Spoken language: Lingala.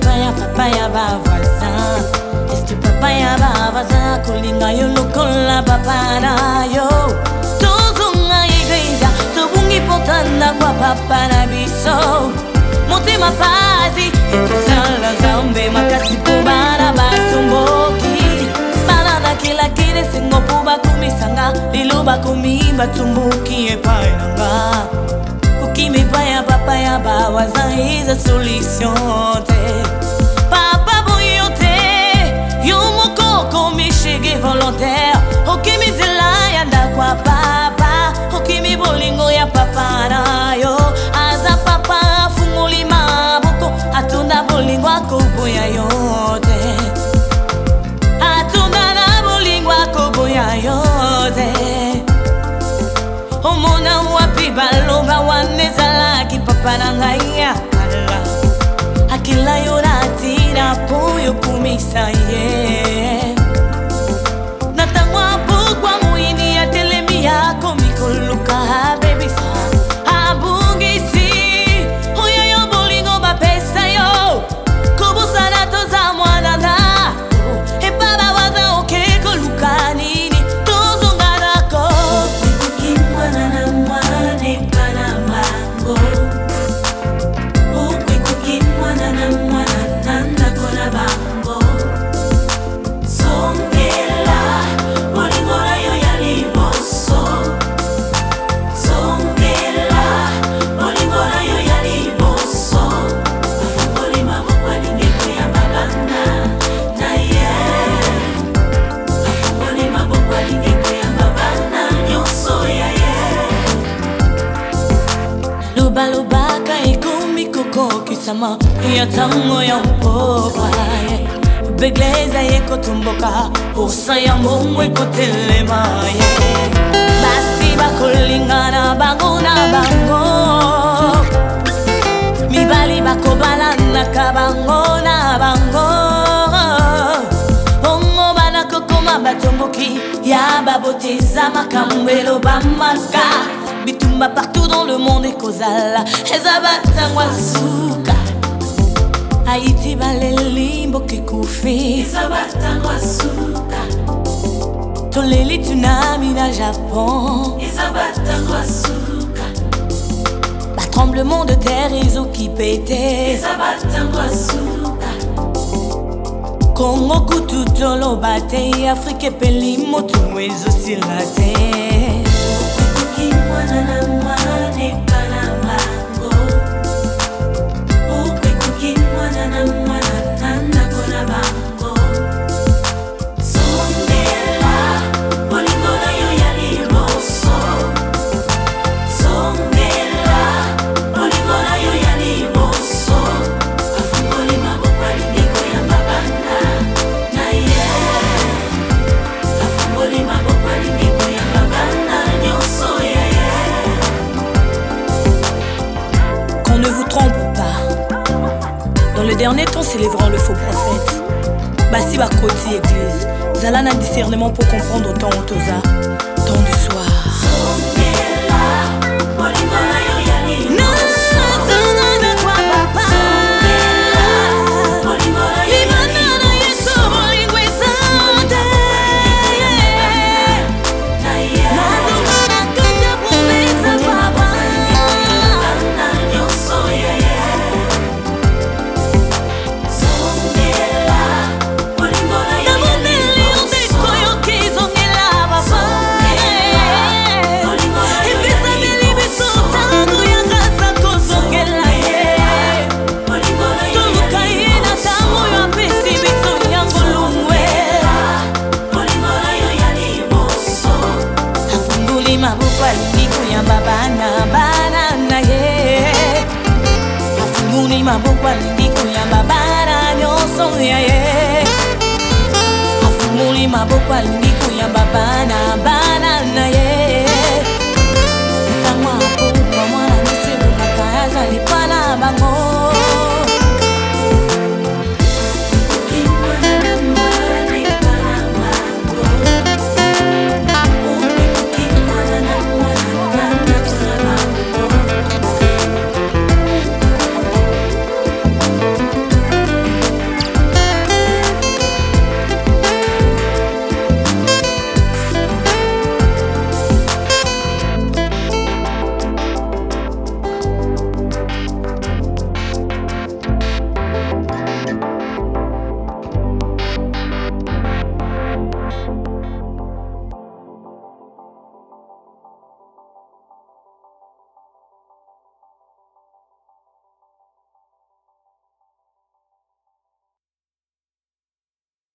papa ya papa ya bavoisin eske papa ya bavoisin kolinga yo lokola papa na yo tozonga eglesia tobungi mpota ndako ya papa na biso motema pasi ekozala nzambe makasi bakomisanga lelo bakomi batomboki epai nanga kokimi epai ya bapaya bawaza eza solution te soki baloba wana ezalaki papa na ngai ya kala akila yo natira mpo yokumisa ye yeah. sama ya tango ya mpoka eh. begleza ye kotomboka posa ya mbongo ekotelema ye eh. basi bakolingana bango na bango mibali bakobalanaka bango na bango bongo banakokoma batomboki ya baboteza makambo elobamaka Bitouma partout dans le monde est causal. Ezabata ngwasuka. Haïti bale limbo ke koufi. Ezabata ngwasuka. Toleli tsunami na Japon. Ezabata ngwasuka. La tremblement de terre et eaux qui pétaient. Ezabata ngwasuka. Congo kututolo et Afrique pelimo tu mwezo s'il la and I'm dernier temps célébrant le faux prophète basi côté église Zalana a discernement pour comprendre autant toza tant du soir maboko alingi koyamba bana nyonso ya ye afunguli maboko alingi koyamba bana